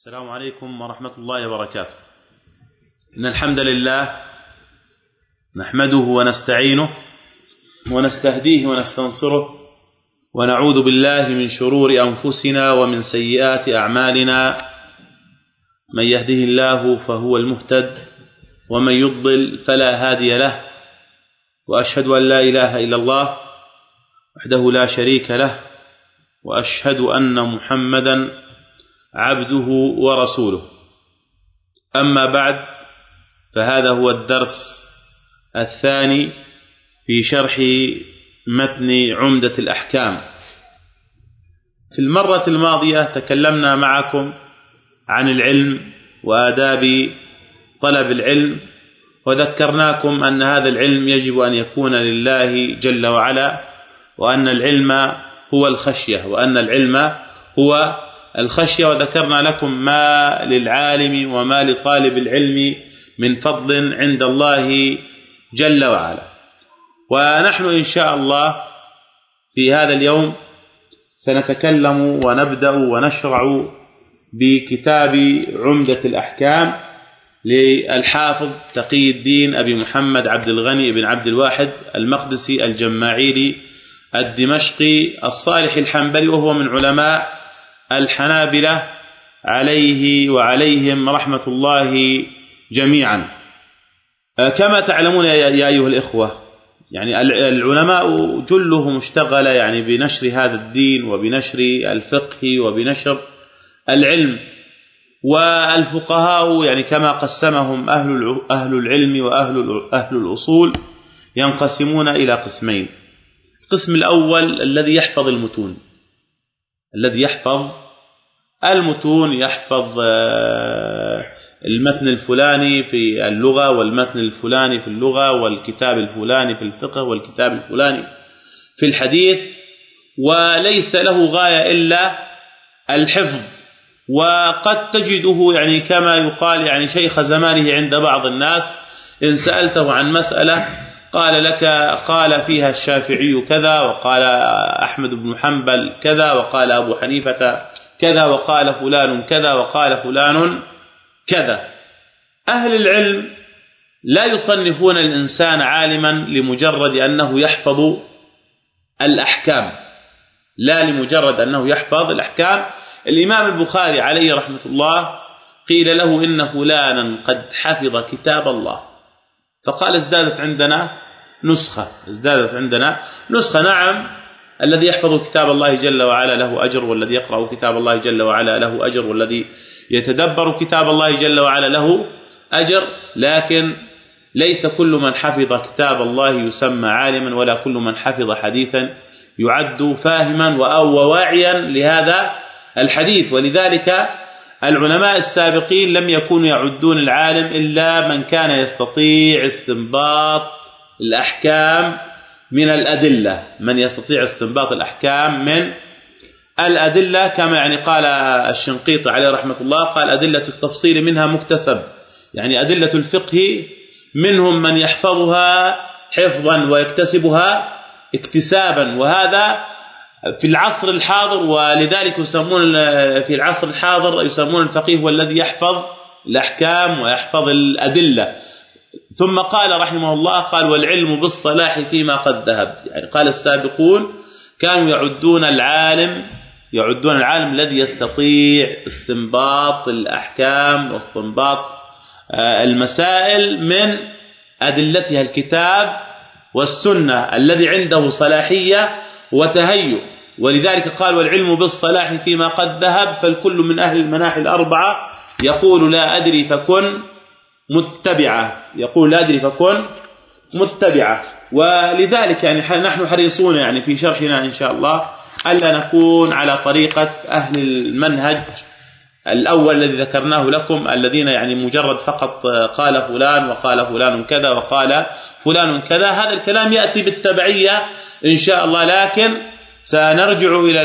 السلام عليكم ورحمة الله وبركاته. إن الحمد لله نحمده ونستعينه ونستهديه ونستنصره ونعوذ بالله من شرور أنفسنا ومن سيئات أعمالنا. من يهده الله فهو المهتد ومن يضلل فلا هادي له وأشهد أن لا إله إلا الله وحده لا شريك له وأشهد أن محمدا عبده ورسوله. أما بعد فهذا هو الدرس الثاني في شرح متن عمدة الأحكام. في المرة الماضية تكلمنا معكم عن العلم وآداب طلب العلم وذكرناكم أن هذا العلم يجب أن يكون لله جل وعلا وأن العلم هو الخشية وأن العلم هو الخشية وذكرنا لكم ما للعالم وما لطالب العلم من فضل عند الله جل وعلا. ونحن إن شاء الله في هذا اليوم سنتكلم ونبدأ ونشرع بكتاب عمدة الأحكام للحافظ تقي الدين أبي محمد عبد الغني بن عبد الواحد المقدسي الجماعيلي الدمشقي الصالح الحنبلي وهو من علماء الحنابلة عليه وعليهم رحمة الله جميعا. آه، كما تعلمون يا أيها الإخوة يعني العلماء جلهم اشتغل يعني بنشر هذا الدين وبنشر الفقه وبنشر العلم والفقهاء يعني كما قسمهم أهل أهل العلم وأهل أهل الأصول ينقسمون إلى قسمين. القسم الأول الذي يحفظ المتون. الذي يحفظ المتون يحفظ آه، المتن الفلاني في اللغة والمتن الفلاني في اللغة والكتاب الفلاني في الفقه والكتاب الفلاني في الحديث وليس له غاية إلا الحفظ. وقد تجده يعني كما يقال يعني شيخ زمانه عند بعض الناس إن سألته عن مسألة قال لك قال فيها الشافعي كذا وقال أحمد بن حنبل كذا وقال أبو حنيفة كذا وقال فلان كذا وقال فلان كذا. أهل العلم لا يصنفون الإنسان عالما لمجرد أنه يحفظ الأحكام. لا لمجرد أنه يحفظ الأحكام. الإمام البخاري عليه رحمة الله قيل له إن فلانا قد حفظ كتاب الله. فقال ازدادت عندنا نسخة ازدادت عندنا نسخة. نعم الذي يحفظ كتاب الله جل وعلا له أجر والذي يقرأ كتاب الله جل وعلا له أجر والذي يتدبر كتاب الله جل وعلا له أجر. لكن ليس كل من حفظ كتاب الله يسمى عالما ولا كل من حفظ حديثا يعد فاهما وواعيا لهذا الحديث. ولذلك العلماء السابقين لم يكونوا يعدون العالم إلا من كان يستطيع استنباط الأحكام من الأدلة. من يستطيع استنباط الأحكام من الأدلة كما يعني قال الشنقيطي عليه رحمة الله قال أدلة التفصيل منها مكتسب. يعني أدلة الفقه منهم من يحفظها حفظا ويكتسبها اكتسابا. وهذا في العصر الحاضر ولذلك يسمون في العصر الحاضر يسمون الفقيه هو الذي يحفظ الأحكام ويحفظ الأدلة. ثم قال رحمه الله قال والعلم بالصلاح فيما قد ذهب. يعني قال السابقون كانوا يعدون العالم يعدون العالم الذي يستطيع استنباط الأحكام واستنباط آه، المسائل من أدلتها الكتاب والسنة الذي عنده صلاحية وتهيؤ. ولذلك قال والعلم بالصلاح فيما قد ذهب فالكل من أهل المناحي الأربعة يقول لا أدري فكن متبعة. يقول لا أدري فكن متبعة. ولذلك يعني نحن حريصون يعني في شرحنا إن شاء الله ألا نكون على طريقة أهل المنهج الأول الذي ذكرناه لكم الذين يعني مجرد فقط قال فلان وقال فلان كذا وقال فلان كذا. هذا الكلام يأتي بالتبعية إن شاء الله. لكن سنرجع إلى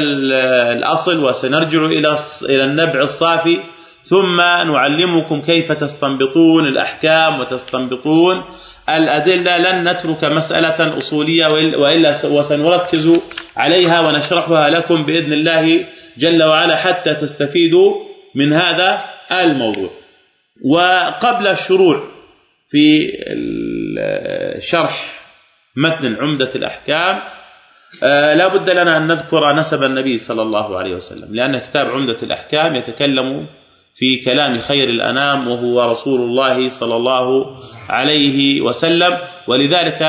الأصل وسنرجع إلى إلى النبع الصافي. ثم نعلمكم كيف تستنبطون الأحكام وتستنبطون الأدلة. لن نترك مسألة أصولية وإلا وسنركز عليها ونشرحها لكم بإذن الله جل وعلا حتى تستفيدوا من هذا الموضوع. وقبل الشروع في شرح متن عمدة الأحكام آه، لا بد لنا أن نذكر نسب النبي صلى الله عليه وسلم لأن كتاب عمدة الأحكام يتكلم في كلام خير الأنام وهو رسول الله صلى الله عليه وسلم ولذلك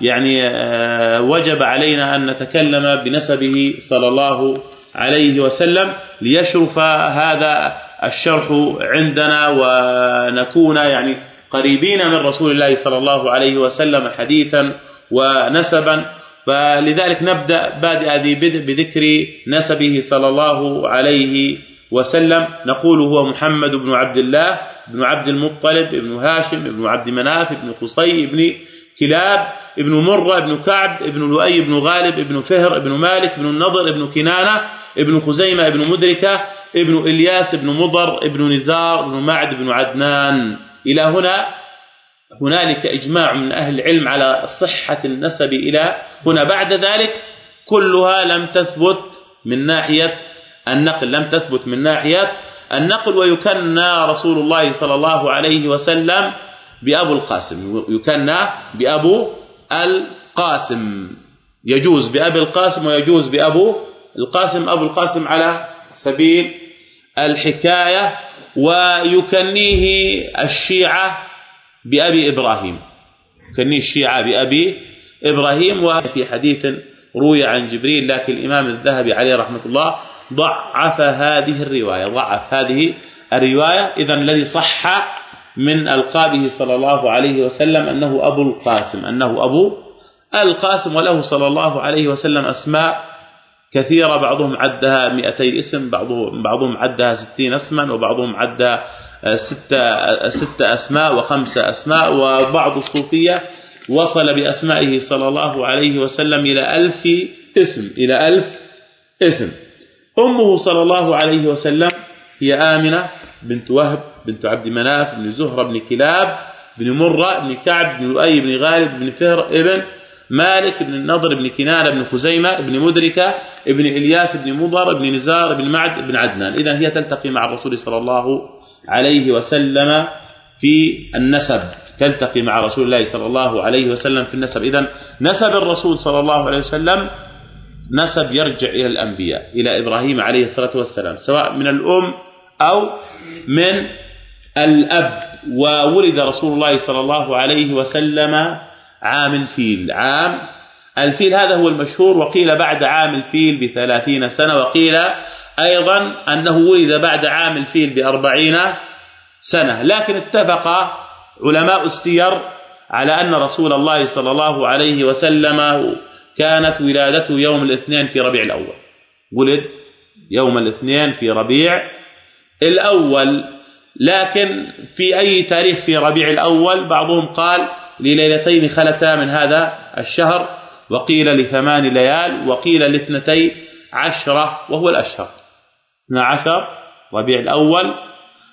يعني آه، وجب علينا أن نتكلم بنسبه صلى الله عليه وسلم ليشرف هذا الشرح عندنا ونكون يعني قريبين من رسول الله صلى الله عليه وسلم حديثا ونسبا فلذلك نبدأ بادئ بذكر نسبه صلى الله عليه وسلم. نقول هو محمد بن عبد الله بن عبد المطلب بن هاشم بن عبد مناف بن قصي بن كلاب ابن مرة ابن كعب ابن لؤي بن غالب ابن فهر ابن مالك ابن النضر ابن كنانة ابن خزيمة ابن مدركة ابن إلياس ابن مضر ابن نزار ابن معد ابن عدنان. إلى هنا هنالك إجماع من أهل العلم على صحة النسب إلى هنا. بعد ذلك كلها لم تثبت من ناحية النقل لم تثبت من ناحية النقل. ويكنى رسول الله صلى الله عليه وسلم بأبو القاسم يكنى بأبو القاسم. يجوز بأبي القاسم ويجوز بأبو القاسم. أبو القاسم على سبيل الحكاية ويكنيه الشيعة بأبي إبراهيم. يكنيه الشيعة بأبي إبراهيم وفي حديث روي عن جبريل لكن الإمام الذهبي عليه رحمة الله ضعف هذه الرواية ضعف هذه الرواية. إذا الذي صح من ألقابه صلى الله عليه وسلم أنه أبو القاسم أنه أبو القاسم وله صلى الله عليه وسلم أسماء كثيرة بعضهم عدها 200 اسم بعضهم بعضهم عدها 60 اسما وبعضهم عدها ستة ستة أسماء وخمسة أسماء وبعض الصوفية وصل بأسمائه صلى الله عليه وسلم إلى ألف اسم إلى ألف اسم. أمه صلى الله عليه وسلم هي آمنة بنت وهب بنت عبد مناف بن زهرة بن كلاب بن مرة بن كعب بن لؤي بن غالب بن فهر ابن مالك بن النضر بن كنانة بن خزيمة بن مدركة بن إلياس بن مضر بن نزار بن معد بن عدنان. إذا هي تلتقي مع الرسول صلى الله عليه وسلم في النسب تلتقي مع رسول الله صلى الله عليه وسلم في النسب. إذا نسب الرسول صلى الله عليه وسلم نسب يرجع إلى الأنبياء إلى إبراهيم عليه الصلاة والسلام سواء من الأم أو من الأب. وولد رسول الله صلى الله عليه وسلم عام الفيل. عام الفيل هذا هو المشهور وقيل بعد عام الفيل بثلاثين سنة وقيل أيضا أنه ولد بعد عام الفيل بأربعين سنة. لكن اتفق علماء السير على أن رسول الله صلى الله عليه وسلم كانت ولادته يوم الاثنين في ربيع الأول. ولد يوم الاثنين في ربيع الأول. لكن في أي تاريخ في ربيع الأول؟ بعضهم قال لليلتين خلتا من هذا الشهر وقيل لثمان ليال وقيل لاثنتي عشرة وهو الأشهر. اثنا عشر ربيع الأول.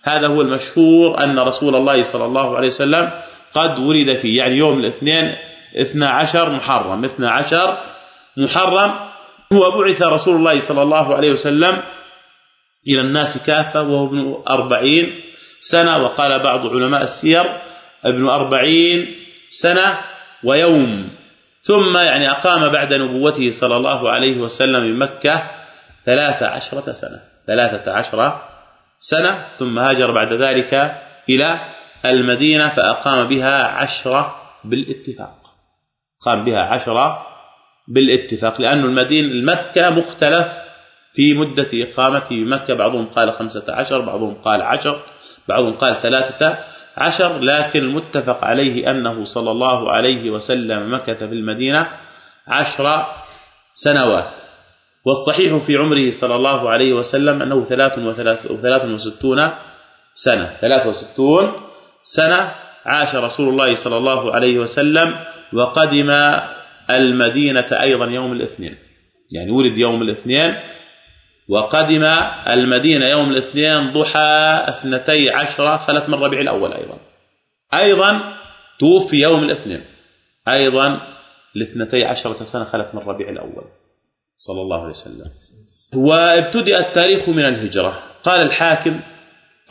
هذا هو المشهور أن رسول الله صلى الله عليه وسلم قد ولد فيه. يعني يوم الاثنين اثنا عشر محرم. اثنا عشر محرم. وبعث رسول الله صلى الله عليه وسلم إلى الناس كافة وهو ابن أربعين سنة. وقال بعض علماء السير ابن أربعين سنة ويوم. ثم يعني أقام بعد نبوته صلى الله عليه وسلم بمكة ثلاث عشرة سنة. ثلاثة عشرة سنة ثم هاجر بعد ذلك إلى المدينة فأقام بها عشرة بالاتفاق. قام بها عشرة بالاتفاق لأن المدينة المكة مختلف في مدة إقامته بمكة بعضهم قال خمسة عشر بعضهم قال عشر بعضهم قال ثلاثة عشر لكن المتفق عليه أنه صلى الله عليه وسلم مكث في المدينة عشر سنوات. والصحيح في عمره صلى الله عليه وسلم وستون سنة. ثلاث وستون سنة عاش رسول الله صلى الله عليه وسلم وقدم المدينة أيضا يوم الاثنين. يعني ولد يوم الاثنين وقدم المدينة يوم الاثنين ضحى اثنتي عشرة خلت من ربيع الأول أيضا. أيضا توفي يوم الاثنين. أيضا لاثنتي عشرة سنة خلت من ربيع الأول. صلى الله عليه وسلم. وابتدأ التاريخ من الهجرة. قال الحاكم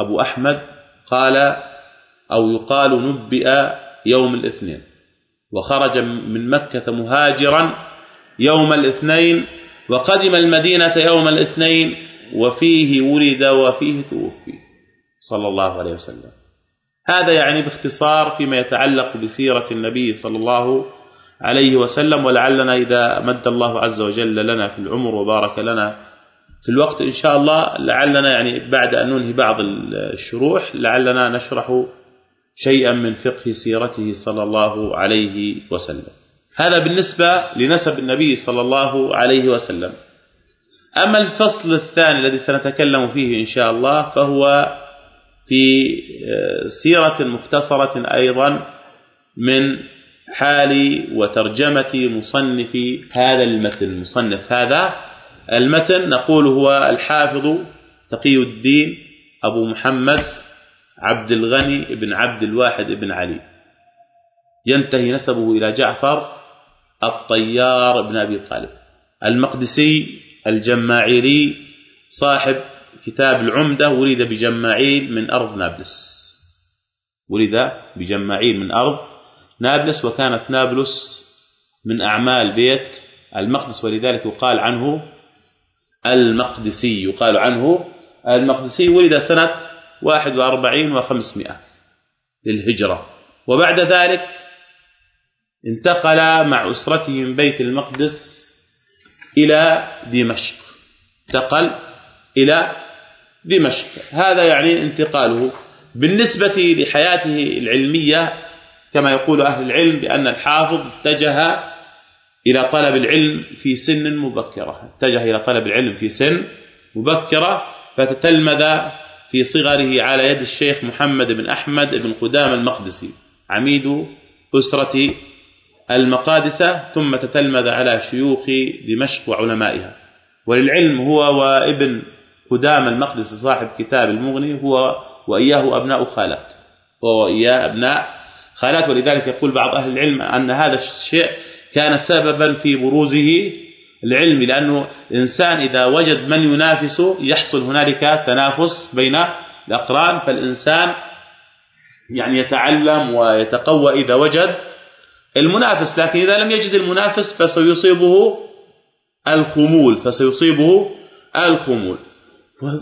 أبو أحمد قال أو يقال نبئ يوم الاثنين. وخرج من مكة مهاجرا يوم الاثنين وقدم المدينة يوم الاثنين وفيه ولد وفيه توفي. صلى الله عليه وسلم. هذا يعني باختصار فيما يتعلق بسيرة النبي صلى الله عليه وسلم ولعلنا إذا مد الله عز وجل لنا في العمر وبارك لنا في الوقت إن شاء الله لعلنا يعني بعد أن ننهي بعض الشروح لعلنا نشرح شيئا من فقه سيرته صلى الله عليه وسلم. هذا بالنسبة لنسب النبي صلى الله عليه وسلم. أما الفصل الثاني الذي سنتكلم فيه إن شاء الله فهو في سيرة مختصرة أيضا من حال وترجمة مصنف هذا المتن مصنف هذا المتن. نقول هو الحافظ تقي الدين أبو محمد عبد الغني بن عبد الواحد بن علي. ينتهي نسبه إلى جعفر الطيار بن أبي طالب. المقدسي الجماعيلي صاحب كتاب العمدة ولد بجماعيل من أرض نابلس. ولد بجماعيل من أرض نابلس وكانت نابلس من أعمال بيت المقدس ولذلك يقال عنه المقدسي يقال عنه المقدسي ولد سنة 41 و500 للهجرة. وبعد ذلك انتقل مع أسرته من بيت المقدس إلى دمشق. انتقل إلى دمشق. هذا يعني انتقاله بالنسبة لحياته العلمية كما يقول أهل العلم بأن الحافظ اتجه إلى طلب العلم في سن مبكرة. اتجه إلى طلب العلم في سن مبكرة فتتلمذ في صغره على يد الشيخ محمد بن أحمد بن قدام المقدسي عميد أسرة المقادسة ثم تتلمذ على شيوخ دمشق وعلمائها. وللعلم هو وابن قدام المقدسي صاحب كتاب المغني هو وإياه أبناء خالات هو وإياه أبناء خالات ولذلك يقول بعض أهل العلم أن هذا الشيء كان سببا في بروزه العلمي لأنه إنسان إذا وجد من ينافسه يحصل هنالك تنافس بين الأقران فالإنسان يعني يتعلم ويتقوى إذا وجد المنافس لكن إذا لم يجد المنافس فسيصيبه الخمول فسيصيبه الخمول.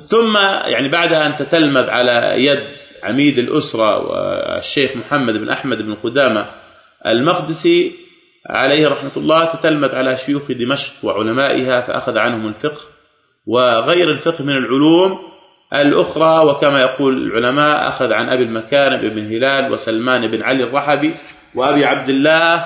ثم يعني بعد أن تتلمذ على يد عميد الأسرة والشيخ محمد بن أحمد بن قدامة المقدسي عليه رحمة الله تتلمذ على شيوخ دمشق وعلمائها فأخذ عنهم الفقه وغير الفقه من العلوم الأخرى. وكما يقول العلماء أخذ عن أبي المكارم بن هلال وسلمان بن علي الرحبي وأبي عبد الله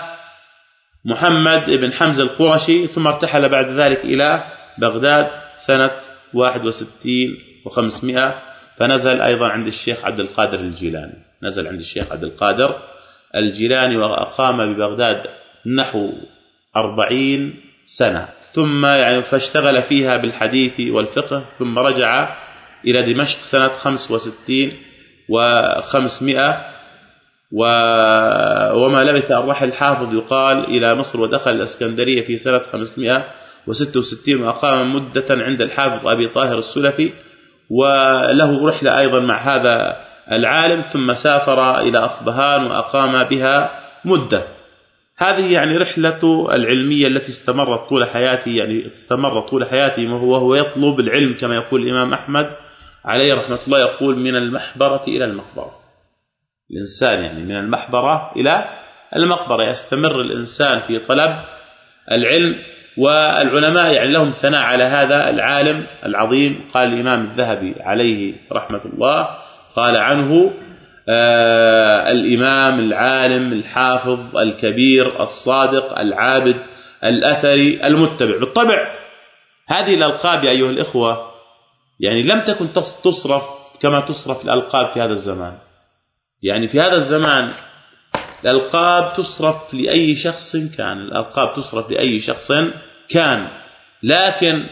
محمد بن حمزة القرشي ثم ارتحل بعد ذلك إلى بغداد سنة 61 و500 فنزل أيضا عند الشيخ عبد القادر الجيلاني. نزل عند الشيخ عبد القادر الجيلاني وأقام ببغداد نحو أربعين سنة. ثم يعني فاشتغل فيها بالحديث والفقه ثم رجع إلى دمشق سنة 65 و500 و... وما لبث أن رحل الحافظ يقال إلى مصر ودخل الإسكندرية في سنة 566 وأقام مدة عند الحافظ أبي طاهر السلفي وله رحلة أيضا مع هذا العالم ثم سافر إلى أصبهان وأقام بها مدة. هذه يعني رحلة العلمية التي استمرت طول حياته يعني استمرت طول حياته وهو يطلب العلم كما يقول الإمام أحمد عليه رحمة الله يقول من المحبرة إلى المقبرة. الإنسان يعني من المحبرة إلى المقبرة. يستمر الإنسان في طلب العلم والعلماء يعني لهم ثناء على هذا العالم العظيم. قال الإمام الذهبي عليه رحمة الله قال عنه آه الإمام العالم الحافظ الكبير الصادق العابد الأثري المتبع. بالطبع هذه الألقاب يا أيها الإخوة يعني لم تكن تصرف كما تصرف الألقاب في هذا الزمان. يعني في هذا الزمان الألقاب تصرف لأي شخص كان الألقاب تصرف لأي شخص كان لكن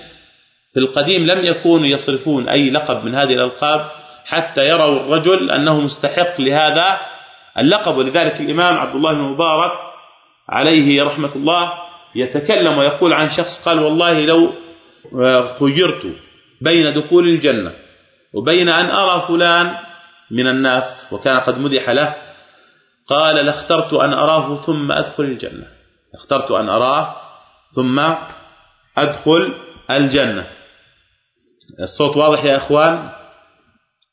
في القديم لم يكونوا يصرفون أي لقب من هذه الألقاب حتى يروا الرجل أنه مستحق لهذا اللقب. ولذلك الإمام عبد الله بن مبارك عليه رحمة الله يتكلم ويقول عن شخص قال والله لو خيرت بين دخول الجنة وبين أن أرى فلان من الناس وكان قد مدح له قال لاخترت أن أراه ثم أدخل الجنة. اخترت أن أراه ثم أدخل الجنة. الصوت واضح يا أخوان؟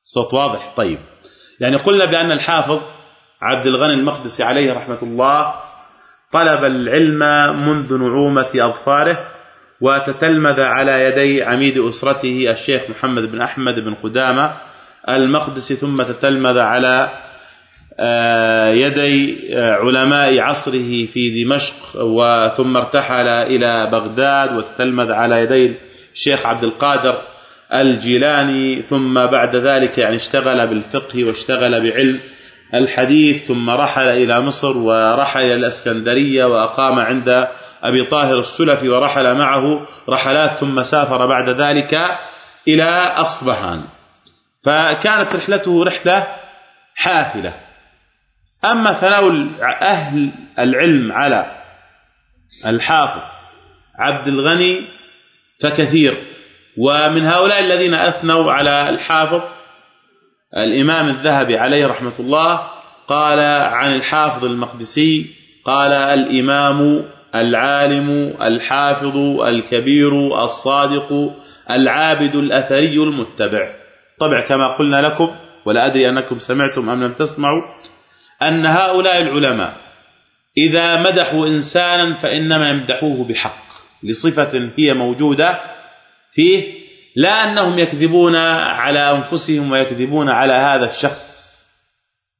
الصوت واضح طيب. يعني قلنا بأن الحافظ عبد الغني المقدسي عليه رحمة الله طلب العلم منذ نعومة أظفاره وتتلمذ على يدي عميد أسرته الشيخ محمد بن أحمد بن قدامة المقدسي ثم تتلمذ على يدي آه، علماء عصره في دمشق وثم ارتحل إلى بغداد وتتلمذ على يدي الشيخ عبد القادر الجيلاني. ثم بعد ذلك يعني اشتغل بالفقه واشتغل بعلم الحديث ثم رحل إلى مصر ورحل إلى الأسكندرية وأقام عند أبي طاهر السلفي ورحل معه رحلات ثم سافر بعد ذلك إلى أصبهان. فكانت رحلته رحلة حافلة. أما ثناء أهل العلم على الحافظ عبد الغني فكثير. ومن هؤلاء الذين أثنوا على الحافظ الإمام الذهبي عليه رحمة الله قال عن الحافظ المقدسي قال الإمام العالم الحافظ الكبير الصادق العابد الأثري المتبع. طبع كما قلنا لكم ولا أدري أنكم سمعتم أم لم تسمعوا. أن هؤلاء العلماء إذا مدحوا إنسانا فإنما يمدحوه بحق لصفة هي موجودة فيه لا أنهم يكذبون على أنفسهم ويكذبون على هذا الشخص.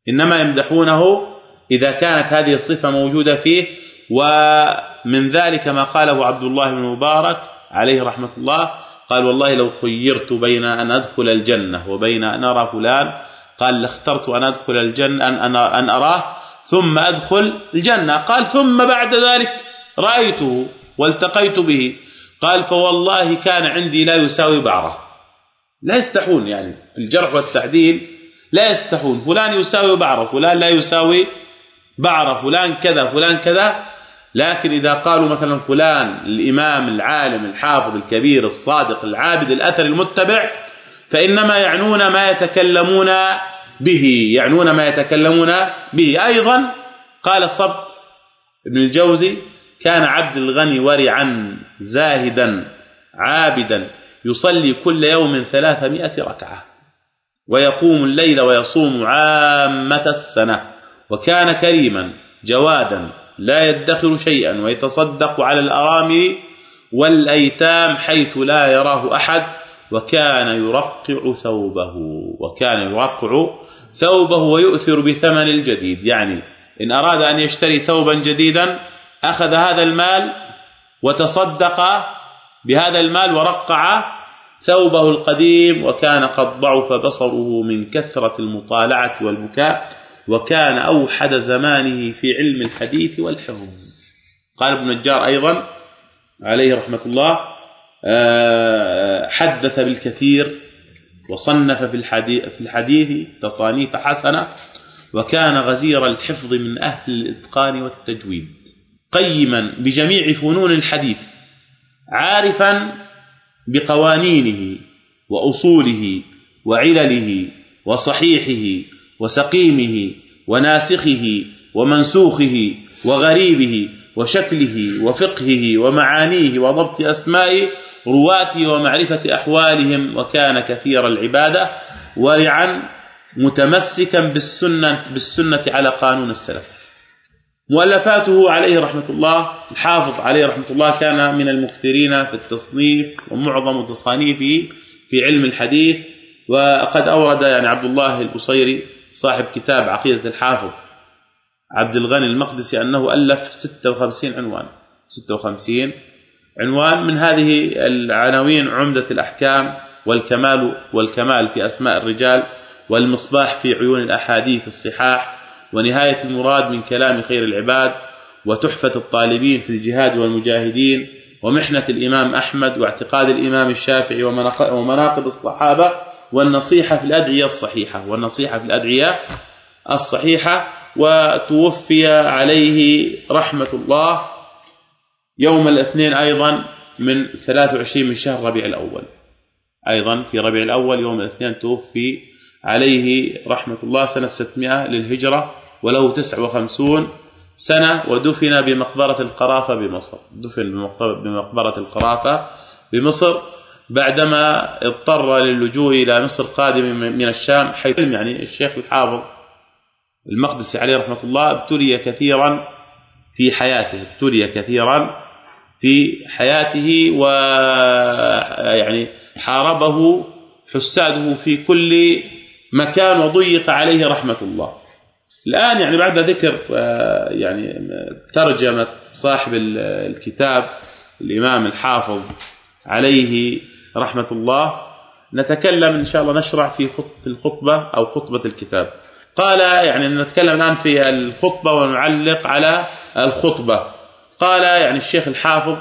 إنما يمدحونه إذا كانت هذه الصفة موجودة فيه ومن ذلك ما قاله عبد الله بن مبارك عليه رحمة الله قال والله لو خيرت بين أن أدخل الجنة وبين أن أرى فلان قال لاخترت أن أدخل الجنة أن, أن أراه ثم أدخل الجنة. قال ثم بعد ذلك رأيته والتقيت به. قال فوالله كان عندي لا يساوي بعره لا يستحون يعني في الجرح والتعديل لا يستحون. فلان يساوي بعره فلان لا يساوي بعره فلان كذا فلان كذا. لكن إذا قالوا مثلا فلان الإمام العالم الحافظ الكبير الصادق العابد الأثر المتبع فإنما يعنون ما يتكلمون به يعنون ما يتكلمون به. أيضا قال الصبت ابن الجوزي كان عبد الغني ورعا زاهدا عابدا يصلي كل يوم ثلاثمائة ركعة ويقوم الليل ويصوم عامة السنة وكان كريما جوادا لا يدخر شيئا ويتصدق على الأرامل والأيتام حيث لا يراه أحد. وكان يرقع ثوبه وكان يرقع ثوبه ويؤثر بثمن الجديد. يعني إن أراد أن يشتري ثوبا جديدا أخذ هذا المال وتصدق بهذا المال ورقع ثوبه القديم وكان قد ضعف بصره من كثرة المطالعة والبكاء وكان أوحد زمانه في علم الحديث والحفظ. قال ابن النجار أيضا عليه رحمة الله حدث بالكثير وصنف في الحديث في الحديث تصانيف حسنة وكان غزير الحفظ من أهل الإتقان والتجويد قيما بجميع فنون الحديث عارفا بقوانينه وأصوله وعلله وصحيحه وسقيمه وناسخه ومنسوخه وغريبه وشكله وفقهه ومعانيه وضبط أسمائه رواته ومعرفة أحوالهم وكان كثير العبادة ورعا متمسكا بالسنة, بالسنة على قانون السلف. مؤلفاته عليه رحمة الله الحافظ عليه رحمة الله كان من المكثرين في التصنيف ومعظم تصانيفه في علم الحديث وقد أورد يعني عبد الله البصيري صاحب كتاب عقيدة الحافظ عبد الغني المقدسي أنه ألف 56 عنوان. 56 عنوان من هذه العناوين عمدة الأحكام والكمال والكمال في أسماء الرجال والمصباح في عيون الأحاديث الصحاح ونهاية المراد من كلام خير العباد وتحفة الطالبين في الجهاد والمجاهدين ومحنة الإمام أحمد واعتقاد الإمام الشافعي ومناقب الصحابة والنصيحة في الأدعية الصحيحة والنصيحة في الأدعية الصحيحة وتوفي عليه رحمة الله يوم الاثنين أيضا من 23 من شهر ربيع الأول. أيضا في ربيع الأول يوم الاثنين توفي عليه رحمة الله سنة 600 للهجرة وله 59 سنة ودفن بمقبرة القرافة بمصر. دفن بمقبرة القرافة بمصر بعدما اضطر للجوء إلى مصر قادم من الشام حيث يعني الشيخ الحافظ المقدسي عليه رحمة الله ابتلي كثيرا في حياته ابتلي كثيرا في حياته ويعني حاربه حساده في كل مكان وضيق عليه رحمة الله. الآن يعني بعد ذكر آه، يعني ترجمة صاحب الكتاب الإمام الحافظ عليه رحمة الله نتكلم إن شاء الله نشرع في خطبة الخطبة أو خطبة الكتاب. قال يعني نتكلم الآن في الخطبة ونعلق على الخطبة. قال يعني الشيخ الحافظ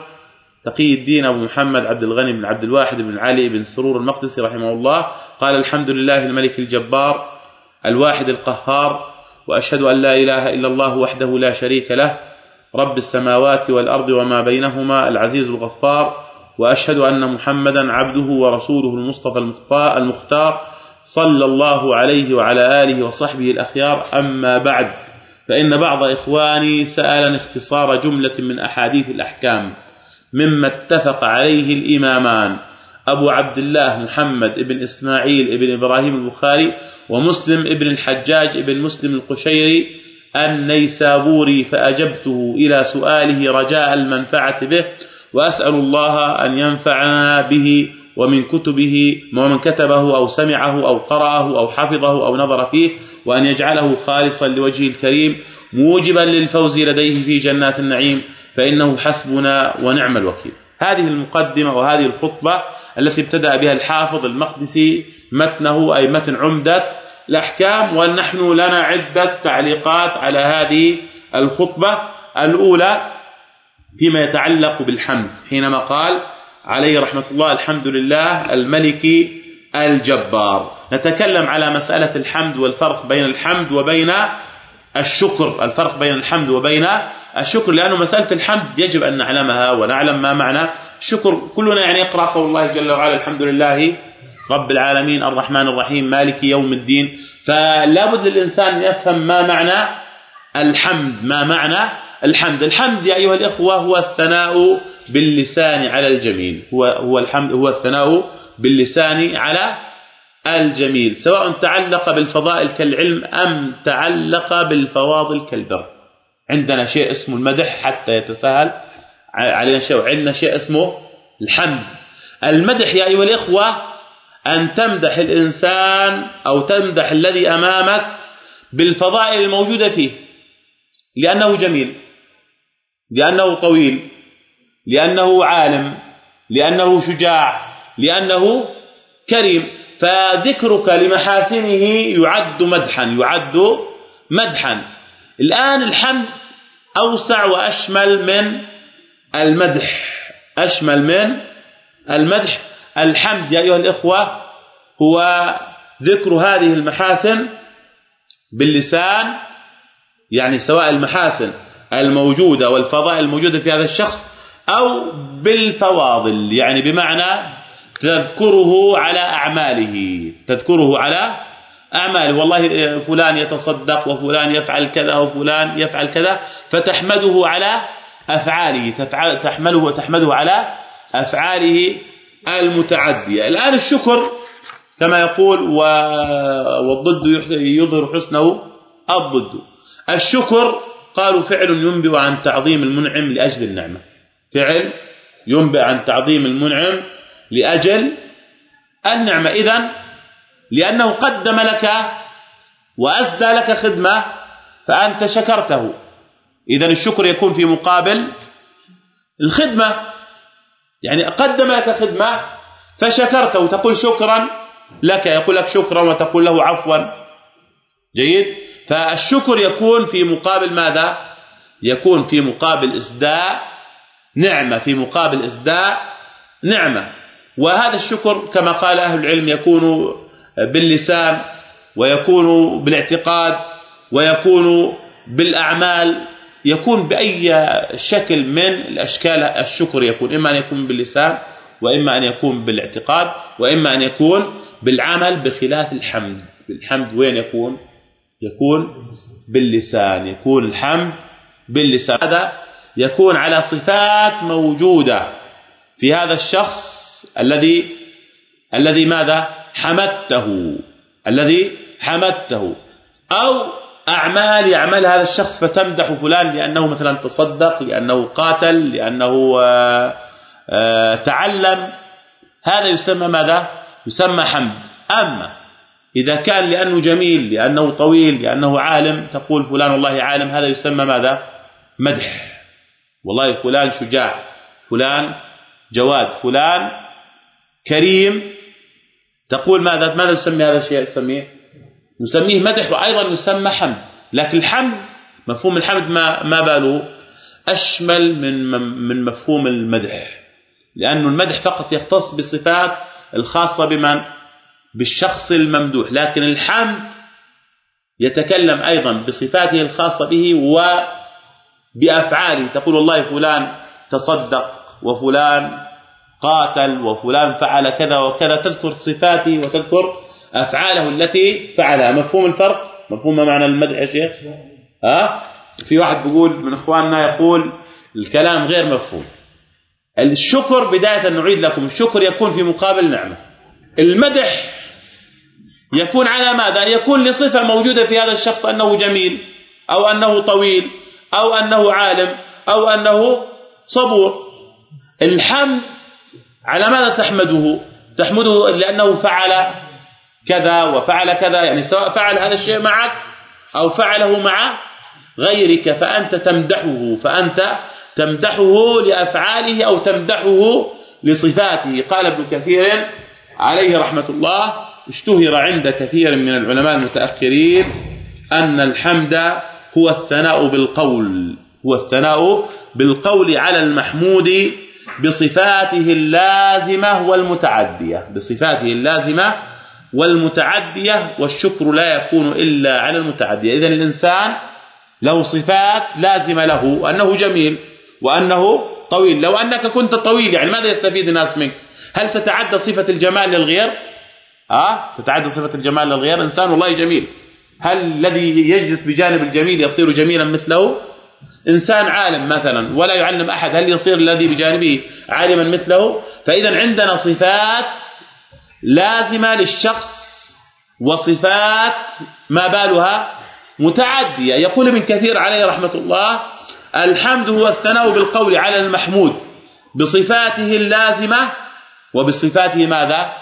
تقي الدين أبو محمد عبد الغني بن عبد الواحد بن علي بن سرور المقدسي رحمه الله. قال الحمد لله الملك الجبار الواحد القهار وأشهد أن لا إله إلا الله وحده لا شريك له رب السماوات والأرض وما بينهما العزيز الغفار وأشهد أن محمدا عبده ورسوله المصطفى المختار صلى الله عليه وعلى آله وصحبه الأخيار. أما بعد فإن بعض إخواني سألني اختصار جملة من أحاديث الأحكام مما اتفق عليه الإمامان أبو عبد الله محمد ابن إسماعيل ابن إبراهيم البخاري ومسلم ابن الحجاج ابن مسلم القشيري النيسابوري فأجبته إلى سؤاله رجاء المنفعة به وأسأل الله أن ينفعنا به ومن كتبه ومن كتبه أو سمعه أو قرأه أو حفظه أو نظر فيه وأن يجعله خالصا لوجهه الكريم موجبا للفوز لديه في جنات النعيم فإنه حسبنا ونعم الوكيل. هذه المقدمة وهذه الخطبة التي ابتدأ بها الحافظ المقدسي متنه أي متن عمدة الأحكام ونحن لنا عدة تعليقات على هذه الخطبة الأولى فيما يتعلق بالحمد. حينما قال عليه رحمة الله الحمد لله الملك الجبار. نتكلم على مسألة الحمد والفرق بين الحمد وبين الشكر. الفرق بين الحمد وبين الشكر لأنه مسألة الحمد يجب أن نعلمها ونعلم ما معنى الشكر كلنا يعني يقرأ قول الله جل وعلا الحمد لله رب العالمين الرحمن الرحيم مالك يوم الدين. فلا بد للإنسان أن يفهم ما معنى الحمد. ما معنى الحمد؟ الحمد يا أيها الإخوة هو الثناء باللسان على الجميل. هو هو الحمد هو الثناء باللسان على الجميل. سواء تعلق بالفضائل كالعلم أم تعلق بالفواضل كالبر. عندنا شيء اسمه المدح حتى يتساهل علينا شيء وعندنا شيء اسمه الحمد. المدح يا أيها الإخوة أن تمدح الإنسان أو تمدح الذي أمامك بالفضائل الموجودة فيه. لأنه جميل. لأنه طويل. لأنه عالم لأنه شجاع لأنه كريم. فذكرك لمحاسنه يعد مدحا يعد مدحا. الآن الحمد أوسع وأشمل من المدح أشمل من المدح. الحمد يا أيها الإخوة هو ذكر هذه المحاسن باللسان يعني سواء المحاسن الموجودة والفضائل الموجودة في هذا الشخص أو بالفواضل يعني بمعنى تذكره على أعماله تذكره على أعماله. والله فلان يتصدق وفلان يفعل كذا وفلان يفعل كذا فتحمده على أفعاله تحمله وتحمده على أفعاله المتعدية. الآن الشكر كما يقول والضد يظهر حسنه الضد. الشكر قالوا فعل ينبئ عن تعظيم المنعم لأجل النعمة. فعل ينبئ عن تعظيم المنعم لأجل النعمة إذن لأنه قدم لك وأسدى لك خدمة فأنت شكرته. إذن الشكر يكون في مقابل الخدمة. يعني قدم لك خدمة فشكرته. تقول شكرا لك يقول لك شكرا وتقول له عفوا. جيد؟ فالشكر يكون في مقابل ماذا؟ يكون في مقابل إسداء نعمة في مقابل إسداء نعمة. وهذا الشكر كما قال أهل العلم يكون باللسان ويكون بالاعتقاد ويكون بالأعمال يكون بأي شكل من الأشكال الشكر. يكون إما أن يكون باللسان وإما أن يكون بالاعتقاد وإما أن يكون بالعمل بخلاف الحمد. الحمد وين يكون؟ يكون باللسان. يكون الحمد باللسان. هذا يكون على صفات موجودة في هذا الشخص الذي الذي ماذا؟ حمدته الذي حمدته. أو أعمال يعمل هذا الشخص فتمدح فلان لأنه مثلا تصدق لأنه قاتل لأنه آه، آه، تعلم. هذا يسمى ماذا؟ يسمى حمد. أما إذا كان لأنه جميل لأنه طويل لأنه عالم تقول فلان والله عالم هذا يسمى ماذا؟ مدح. والله فلان شجاع فلان جواد فلان كريم. تقول ماذا؟ ماذا نسمي هذا الشيء؟ نسميه؟ نسميه مدح وأيضا يسمى حمد. لكن الحمد مفهوم الحمد ما ما باله؟ أشمل من من مفهوم المدح. لأنه المدح فقط يختص بالصفات الخاصة بمن؟ بالشخص الممدوح. لكن الحمد يتكلم أيضا بصفاته الخاصة به وبافعاله تقول والله فلان تصدق وفلان قاتل وفلان فعل كذا وكذا تذكر صفاته وتذكر أفعاله التي فعلها. مفهوم الفرق؟ مفهوم ما معنى المدح يا شيخ؟ ها؟ في واحد بيقول من إخواننا يقول الكلام غير مفهوم. الشكر بداية نعيد لكم الشكر يكون في مقابل نعمة. المدح يكون على ماذا؟ يكون لصفة موجودة في هذا الشخص أنه جميل أو أنه طويل. أو أنه عالم أو أنه صبور. الحمد على ماذا تحمده؟ تحمده لأنه فعل كذا وفعل كذا يعني سواء فعل هذا الشيء معك أو فعله مع غيرك فأنت تمدحه فأنت تمدحه لأفعاله أو تمدحه لصفاته. قال ابن كثير عليه رحمة الله اشتهر عند كثير من العلماء المتأخرين أن الحمد هو الثناء بالقول هو الثناء بالقول على المحمود بصفاته اللازمة والمتعدية بصفاته اللازمة والمتعدية والشكر لا يكون إلا على المتعدية. اذا الإنسان له صفات لازمة له انه جميل وأنه طويل. لو أنك كنت طويل يعني ماذا يستفيد الناس منك؟ هل تتعدى صفة الجمال للغير؟ آه تتعدى صفة الجمال للغير؟ إنسان والله جميل. هل الذي يجلس بجانب الجميل يصير جميلا مثله؟ إنسان عالم مثلا ولا يعلم أحد هل يصير الذي بجانبه عالما مثله؟ فاذا عندنا صفات لازمة للشخص وصفات ما بالها متعدية. يقول ابن كثير عليه رحمة الله الحمد هو الثناء بالقول على المحمود بصفاته اللازمة وبصفاته ماذا؟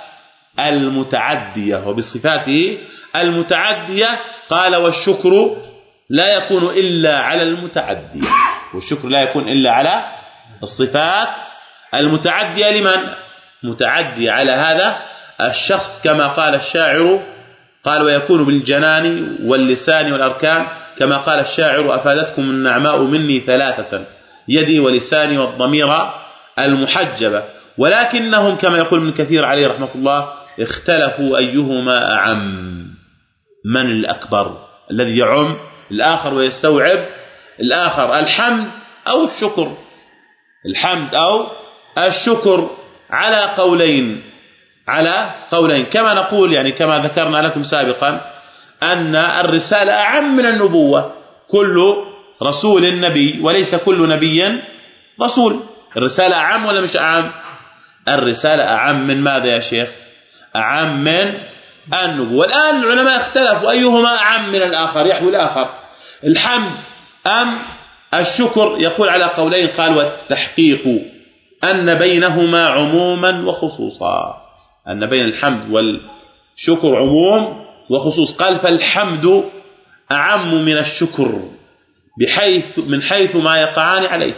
المتعدية وبصفاته المتعدية قال والشكر لا يكون إلا على المتعدية. والشكر لا يكون إلا على الصفات. المتعدية لمن؟ متعدي على هذا الشخص كما قال الشاعر قال ويكون بالجنان واللسان والأركان. كما قال الشاعر أفادتكم النعماء مني ثلاثة يدي ولساني والضمير المحجبه ولكنهم كما يقول ابن كثير عليه رحمة الله اختلفوا أيهما أعم. من الأكبر الذي يعم الآخر ويستوعب الآخر الحمد أو الشكر. الحمد أو الشكر على قولين على قولين. كما نقول يعني كما ذكرنا لكم سابقا أن الرسالة أعم من النبوة. كل رسول نبي وليس كل نبي رسول. الرسالة أعم ولا مش أعم؟ الرسالة أعم من ماذا يا شيخ؟ أعم من النبوه والآن العلماء اختلفوا. أيهما أعم من الآخر؟ يحوي الآخر. الحمد أم الشكر؟ يقول على قولين قال والتحقيق أن بينهما عموما وخصوصا. أن بين الحمد والشكر عموم وخصوص. قال فالحمد أعم من الشكر بحيث من حيث ما يقعان عليه.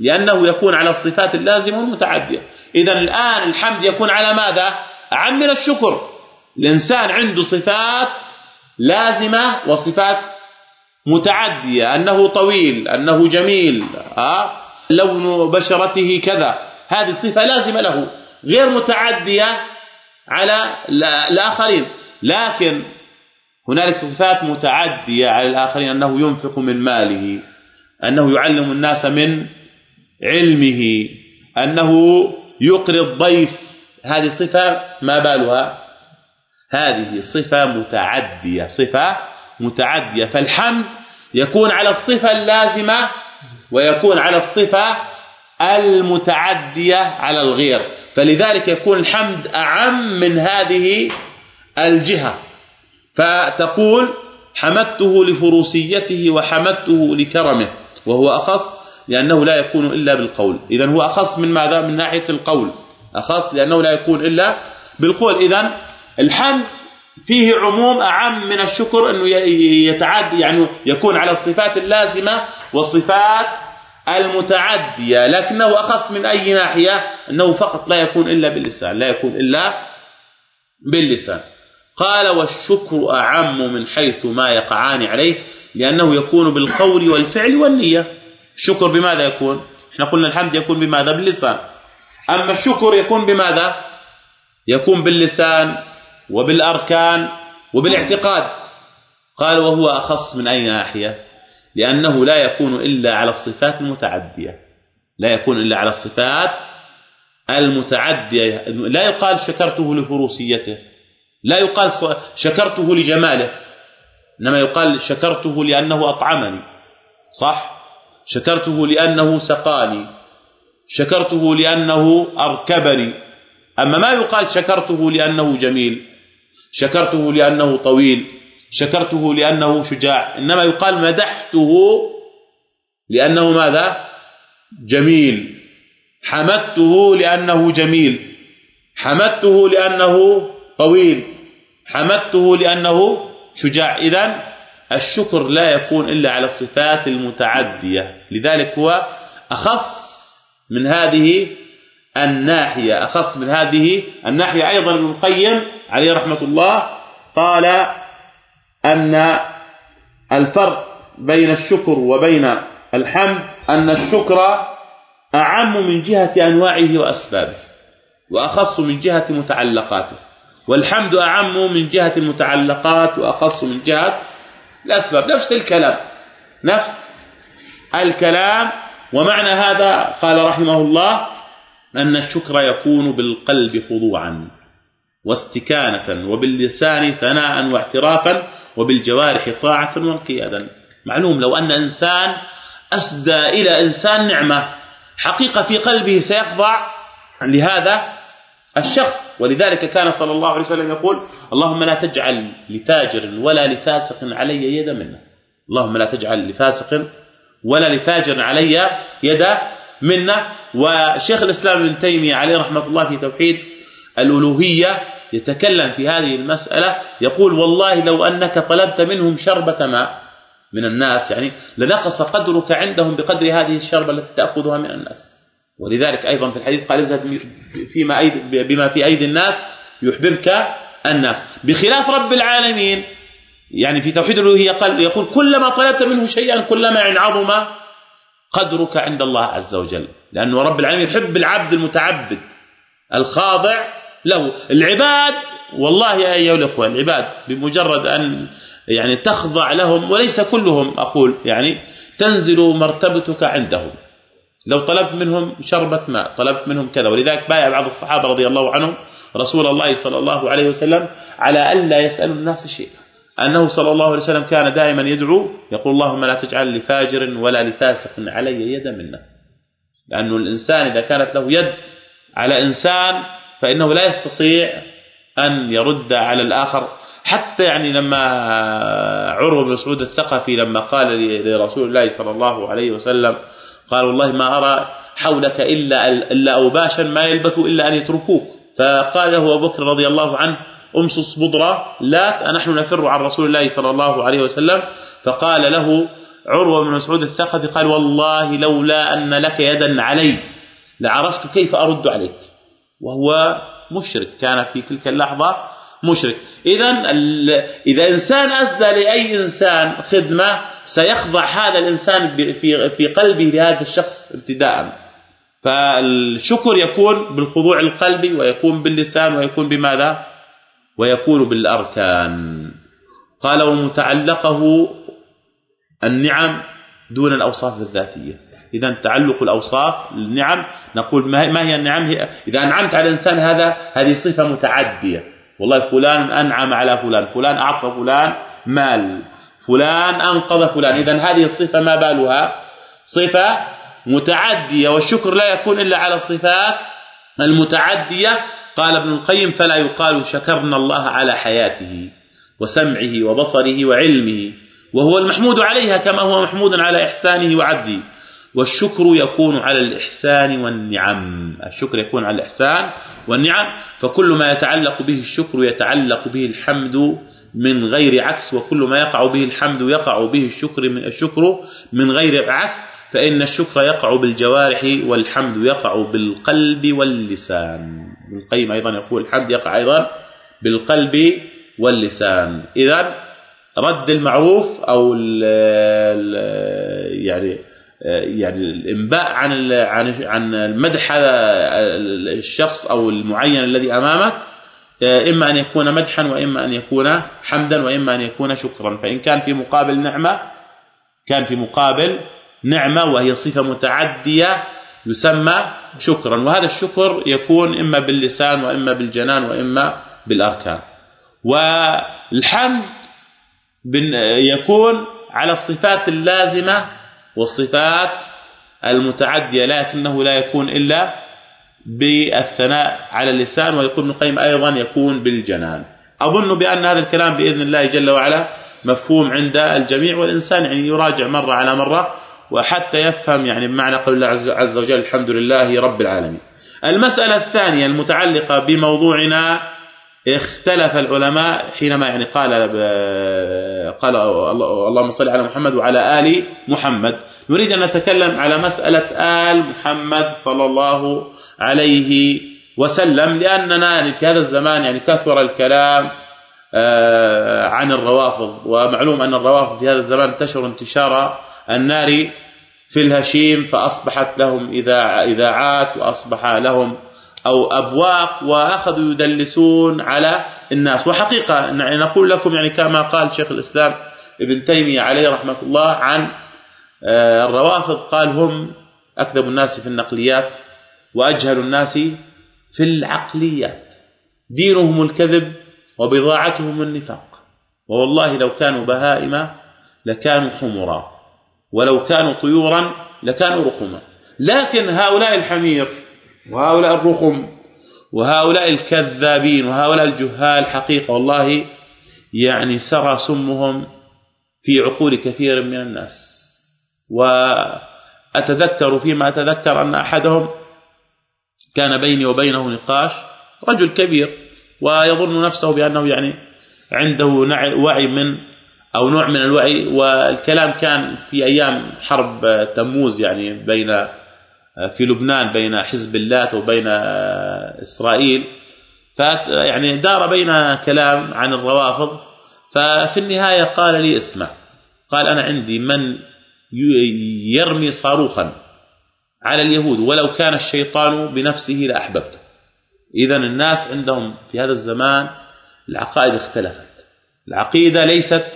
لأنه يكون على الصفات اللازمة والمتعدية. اذا الآن الحمد يكون على ماذا؟ أعم من الشكر. الإنسان عنده صفات لازمة وصفات متعدية أنه طويل أنه جميل ها آه؟ لون بشرته كذا. هذه صفه لازمة له غير متعدية على الآخرين. لكن هنالك صفات متعدية على الآخرين أنه ينفق من ماله أنه يعلم الناس من علمه أنه يقري الضيف هذه صفة ما بالها؟ هذه صفة متعدية صفة متعدية. فالحمد يكون على الصفة اللازمة ويكون على الصفة المتعدية على الغير. فلذلك يكون الحمد أعم من هذه الجهة. فتقول حمدته لفروسيته وحمدته لكرمه وهو أخص لأنه لا يكون إلا بالقول. إذا هو أخص من ماذا؟ من ناحية القول. أخص لأنه لا يكون إلا بالقول. إذا الحمد فيه عموم أعم من الشكر أنه يتعدي يعني يكون على الصفات اللازمة والصفات المتعدية لكنه أخص من أي ناحية؟ أنه فقط لا يكون إلا باللسان لا يكون إلا باللسان. قال والشكر أعم من حيث ما يقعان عليه لأنه يكون بالقول والفعل والنية. الشكر بماذا يكون؟ إحنا قلنا الحمد يكون بماذا؟ باللسان. أما الشكر يكون بماذا؟ يكون باللسان. وبالأركان وبالاعتقاد. قال وهو أخص من أي ناحية؟ لأنه لا يكون إلا على الصفات المتعدية. لا يكون إلا على الصفات المتعدية. لا يقال شكرته لفروسيته. لا يقال شكرته لجماله. إنما يقال شكرته لأنه أطعمني. صح؟ شكرته لأنه سقاني. شكرته لأنه أركبني. أما ما يقال شكرته لأنه جميل؟ شكرته لأنه طويل شكرته لأنه شجاع إنما يقال مدحته لأنه ماذا؟ جميل. حمدته لأنه جميل. حمدته لأنه طويل. حمدته لأنه شجاع. اذا الشكر لا يكون إلا على الصفات المتعدية. لذلك هو أخص من هذه الناحية أخص من هذه الناحية. أيضا ابن القيم عليه رحمة الله قال أن الفرق بين الشكر وبين الحمد أن الشكر أعم من جهة أنواعه وأسبابه وأخص من جهة متعلقاته والحمد أعم من جهة المتعلقات وأخص من جهة الأسباب. نفس الكلام نفس الكلام. ومعنى هذا قال رحمه الله أن الشكر يكون بالقلب خضوعا. واستكانة وباللسان ثناء واعترافا وبالجوارح طاعة وانقيادا. معلوم لو أن إنسان أسدى إلى إنسان نعمة حقيقة في قلبه سيخضع لهذا الشخص. ولذلك كان صلى الله عليه وسلم يقول اللهم لا تجعل لتاجر ولا لفاسق علي يد منه. اللهم لا تجعل لفاسق ولا لفاجر علي يد منه. وشيخ الإسلام ابن تيمية عليه رحمة الله في توحيد الألوهية يتكلم في هذه المسألة يقول والله لو أنك طلبت منهم شربة ماء من الناس يعني لنقص قدرك عندهم بقدر هذه الشربة التي تأخذها من الناس. ولذلك أيضا في الحديث قال ازهد فيما أيد بما في أيدي الناس يحببك الناس. بخلاف رب العالمين يعني في توحيد الألوهية قال يقول كلما طلبت منه شيئا كلما عظم قدرك عند الله عز وجل. لأنه رب العالمين يحب العبد المتعبد الخاضع له العباد والله يا أيها الإخوة العباد بمجرد أن يعني تخضع لهم وليس كلهم أقول يعني تنزل مرتبتك عندهم. لو طلبت منهم شربة ماء طلبت منهم كذا. ولذلك بايع بعض الصحابة رضي الله عنهم رسول الله صلى الله عليه وسلم على ألا يسألوا الناس شيئا. أنه صلى الله عليه وسلم كان دائما يدعو يقول اللهم لا تجعل لفاجر ولا لفاسق علي يدا منا لأنه الإنسان إذا كانت له يد على إنسان فإنه لا يستطيع أن يرد على الآخر. حتى يعني لما عروة بن مسعود الثقفي لما قال لرسول الله صلى الله عليه وسلم قال والله ما أرى حولك إلا إلا أوباشا ما يلبث إلا أن يتركوك. فقال له أبو بكر رضي الله عنه امصص بضرة لا نحن نفر عن رسول الله صلى الله عليه وسلم. فقال له عروة بن مسعود الثقفي قال والله لولا أن لك يدا علي لعرفت كيف أرد عليك. وهو مشرك. كان في تلك اللحظة مشرك. اذا إذا إنسان أسدى لأي إنسان خدمة سيخضع هذا الإنسان في في قلبه لهذا الشخص ابتداء. فالشكر يكون بالخضوع القلبي ويكون باللسان ويكون بماذا؟ ويكون بالأركان. قال ومتعلقه النعم دون الأوصاف الذاتية. إذا تعلق الأوصاف النعم نقول ما هي النعم؟ هي إذا أنعمت على الانسان هذا هذه صفة متعدية. والله فلان أنعم على فلان فلان أعطى فلان مال فلان أنقذ فلان. إذا هذه الصفة ما بالها؟ صفة متعدية والشكر لا يكون إلا على الصفات المتعدية. قال ابن القيم فلا يقال شكرنا الله على حياته وسمعه وبصره وعلمه وهو المحمود عليها كما هو محمود على إحسانه وعدله والشكر يكون على الإحسان والنعم. الشكر يكون على الإحسان والنعم فكل ما يتعلق به الشكر يتعلق به الحمد من غير عكس وكل ما يقع به الحمد يقع به الشكر من الشكر من غير عكس فإن الشكر يقع بالجوارح والحمد يقع بالقلب واللسان. القيم أيضا يقول الحمد يقع أيضا بالقلب واللسان. اذا رد المعروف أو ال ال يعني يعني الإنباء عن عن عن المدح هذا الشخص أو المعين الذي امامك إما أن يكون مدحا وإما أن يكون حمدا وإما أن يكون شكرا. فإن كان في مقابل نعمة كان في مقابل نعمة وهي صفة متعدية يسمى شكرا. وهذا الشكر يكون إما باللسان وإما بالجنان وإما بالأركان. والحمد يكون على الصفات اللازمة والصفات المتعدية لكنه لا يكون إلا بالثناء على اللسان ويقول ابن القيم أيضا يكون بالجنان. أظن بأن هذا الكلام بإذن الله جل وعلا مفهوم عند الجميع والإنسان يعني يراجع مرة على مرة وحتى يفهم يعني بمعنى قول الله عز وجل الحمد لله رب العالمين. المسألة الثانية المتعلقة بموضوعنا اختلف العلماء حينما يعني قال قال اللهم صل على محمد وعلى آل محمد. نريد أن نتكلم على مسألة آل محمد صلى الله عليه وسلم لأننا في هذا الزمان يعني كثر الكلام آه، عن الروافض ومعلوم أن الروافض في هذا الزمان انتشر انتشار النار في الهشيم فأصبحت لهم اذاع إذاعات وأصبح لهم أو أبواق وأخذوا يدلسون على الناس. وحقيقة نقول لكم يعني كما قال شيخ الإسلام ابن تيمية عليه رحمة الله عن آه، الروافض. قال هم أكذب الناس في النقليات وأجهل الناس في العقليات. دينهم الكذب وبضاعتهم النفاق. ووالله لو كانوا بهائم لكانوا حمرا. ولو كانوا طيورا لكانوا رخما لكن هؤلاء الحمير وهؤلاء الرخم. وهؤلاء الكذابين وهؤلاء الجهال حقيقة والله يعني سرى سمهم في عقول كثير من الناس. وأتذكر فيما أتذكر أن أحدهم كان بيني وبينه نقاش رجل كبير ويظن نفسه بأنه يعني عنده وعي من أو نوع من الوعي والكلام كان في أيام حرب تموز يعني بين في لبنان بين حزب الله وبين إسرائيل. يعني دار بين كلام عن الروافض. ففي النهاية قال لي اسمع. قال أنا عندي من يرمي صاروخا على اليهود. ولو كان الشيطان بنفسه لأحببته. اذا الناس عندهم في هذا الزمان العقائد اختلفت. العقيدة ليست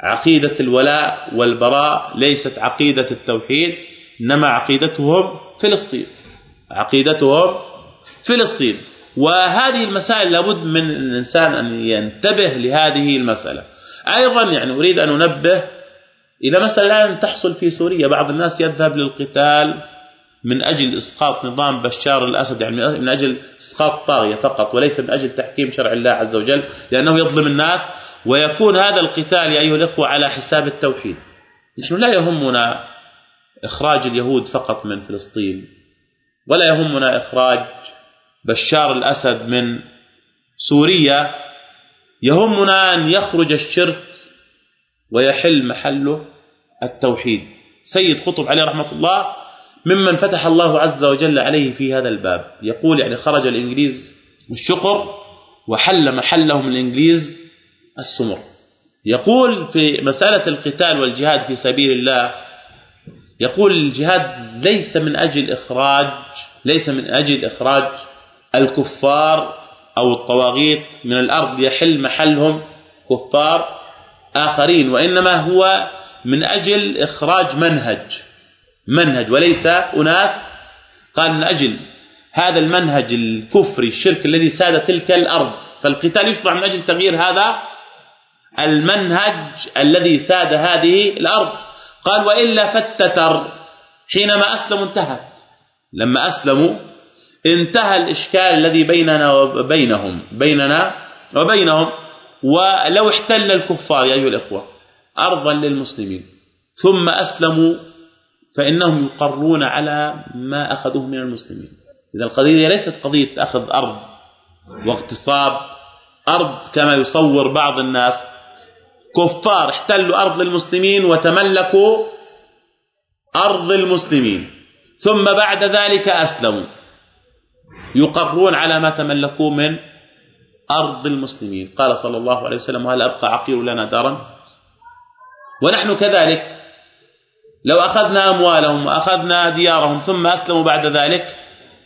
عقيدة الولاء والبراء ليست عقيدة التوحيد. إنما عقيدتهم فلسطين. عقيدتهم فلسطين. وهذه المسائل لابد من الإنسان أن ينتبه لهذه المسألة. أيضا يعني أريد أن أنبه إلى مسألة الان تحصل في سوريا. بعض الناس يذهب للقتال من أجل إسقاط نظام بشار الأسد يعني من أجل إسقاط طاغية فقط وليس من أجل تحكيم شرع الله عز وجل لأنه يظلم الناس. ويكون هذا القتال يا أيها الإخوة على حساب التوحيد. نحن لا يهمنا إخراج اليهود فقط من فلسطين ولا يهمنا إخراج بشار الأسد من سوريا يهمنا أن يخرج الشرك ويحل محله التوحيد. سيد قطب عليه رحمة الله ممن فتح الله عز وجل عليه في هذا الباب. يقول يعني خرج الإنجليز والشقر وحل محلهم الإنجليز السمر. يقول في مسألة القتال والجهاد في سبيل الله يقول الجهاد ليس من أجل إخراج ليس من أجل إخراج الكفار أو الطواغيت من الأرض يحل محلهم كفار آخرين وإنما هو من أجل إخراج منهج منهج وليس أناس قال من أجل هذا المنهج الكفري الشرك الذي ساد تلك الأرض. فالقتال يشرع من أجل تغيير هذا المنهج الذي ساد هذه الأرض. قال وإلا فالتتر حينما أسلموا انتهت. لما أسلموا انتهى الإشكال الذي بيننا وبينهم بيننا وبينهم ولو احتل الكفار يا أيها الإخوة أرضا للمسلمين. ثم أسلموا فإنهم يقرون على ما أخذوه من المسلمين. إذا القضية ليست قضية أخذ أرض واغتصاب أرض كما يصور بعض الناس كفار احتلوا أرض المسلمين وتملكوا أرض المسلمين. ثم بعد ذلك أسلموا. يقرون على ما تملكوا من أرض المسلمين. قال صلى الله عليه وسلم هل أبقى عقير لنا دارا؟ ونحن كذلك. لو أخذنا أموالهم وأخذنا ديارهم ثم أسلموا بعد ذلك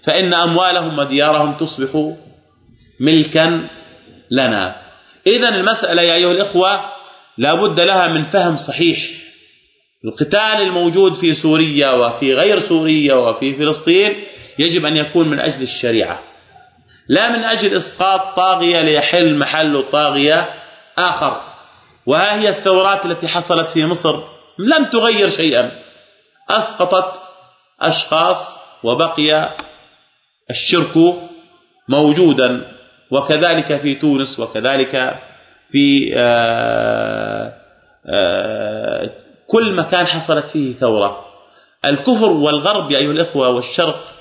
فإن أموالهم وديارهم تصبح ملكا لنا. إذا المسألة يا أيها الإخوة لا بد لها من فهم صحيح. القتال الموجود في سوريا وفي غير سوريا وفي فلسطين يجب أن يكون من أجل الشريعة. لا من أجل إسقاط طاغية ليحل محل طاغية آخر. وها هي الثورات التي حصلت في مصر؟ لم تغير شيئا. أسقطت أشخاص وبقي الشرك موجودا وكذلك في تونس وكذلك في آه، آه، كل مكان حصلت فيه ثورة. الكفر والغرب يا أيها الإخوة والشرق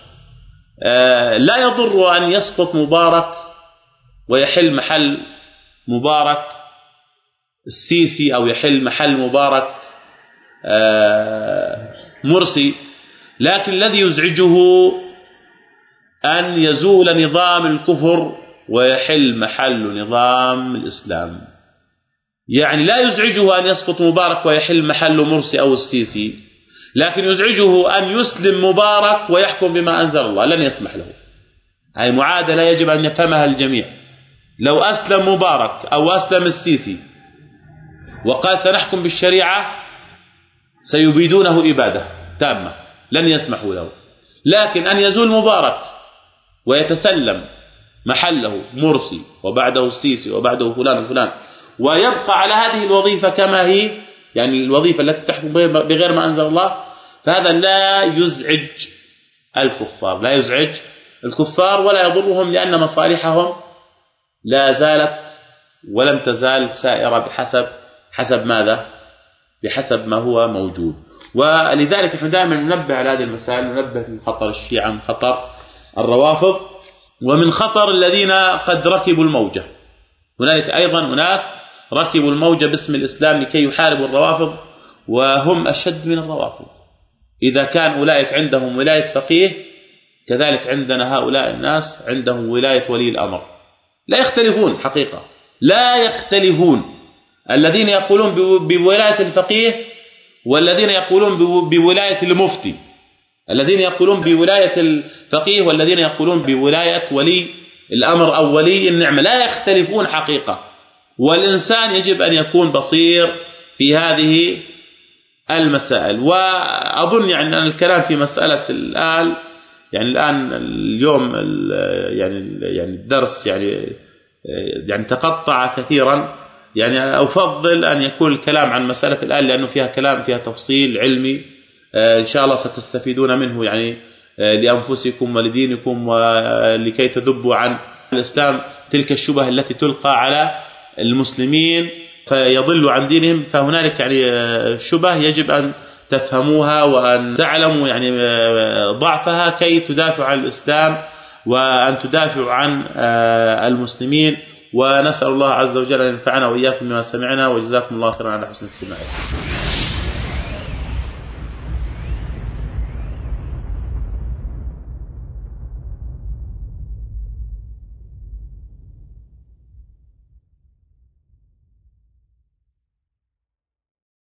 آه، لا يضر أن يسقط مبارك ويحل محل مبارك السيسي أو يحل محل مبارك مرسي لكن الذي يزعجه أن يزول نظام الكفر ويحل محل نظام الإسلام. يعني لا يزعجه أن يسقط مبارك ويحل محل مرسي أو السيسي لكن يزعجه أن يسلم مبارك ويحكم بما أنزل الله لن يسمح له. هذه معادلة يجب أن يفهمها الجميع لو أسلم مبارك أو أسلم السيسي وقال سنحكم بالشريعة سيبيدونه إبادة تامة لن يسمحوا له. لكن أن يزول مبارك ويتسلم محله مرسي وبعده السيسي وبعده فلان وفلان. ويبقى على هذه الوظيفة كما هي يعني الوظيفة التي تحكم بغير ما أنزل الله فهذا لا يزعج الكفار لا يزعج الكفار ولا يضرهم لأن مصالحهم لا زالت ولم تزال سائرة بحسب حسب ماذا؟ بحسب ما هو موجود. ولذلك نحن دائما ننبه على هذه المسائل ننبه من خطر الشيعة من خطر الروافض. ومن خطر الذين قد ركبوا الموجة. هنالك أيضا أناس ركبوا الموجة باسم الإسلام لكي يحاربوا الروافض وهم أشد من الروافض. إذا كان أولئك عندهم ولاية فقيه كذلك عندنا هؤلاء الناس عندهم ولاية ولي الأمر. لا يختلفون حقيقة. لا يختلفون. الذين يقولون بولاية الفقيه والذين يقولون بولاية المفتي. الذين يقولون بولاية الفقيه والذين يقولون بولاية ولي الأمر أو ولي النعمة لا يختلفون حقيقة. والإنسان يجب أن يكون بصير في هذه المسائل. وأظن يعني أن الكلام في مسألة الآل يعني الآن اليوم يعني يعني الدرس يعني يعني تقطع كثيرا. يعني أفضل أن يكون الكلام عن مسألة الآل لأنه فيها كلام فيها تفصيل علمي. إن شاء الله ستستفيدون منه يعني آه، لأنفسكم ولدينكم ولكي تذبوا عن الإسلام تلك الشبه التي تلقى على المسلمين فيضلوا عن دينهم. فهنالك يعني آه، شبه يجب أن تفهموها وأن تعلموا يعني ضعفها كي تدافعوا عن الإسلام وأن تدافعوا عن المسلمين. ونسأل الله عز وجل أن ينفعنا وإياكم بما سمعنا وجزاكم الله خيرا على حسن استماعكم.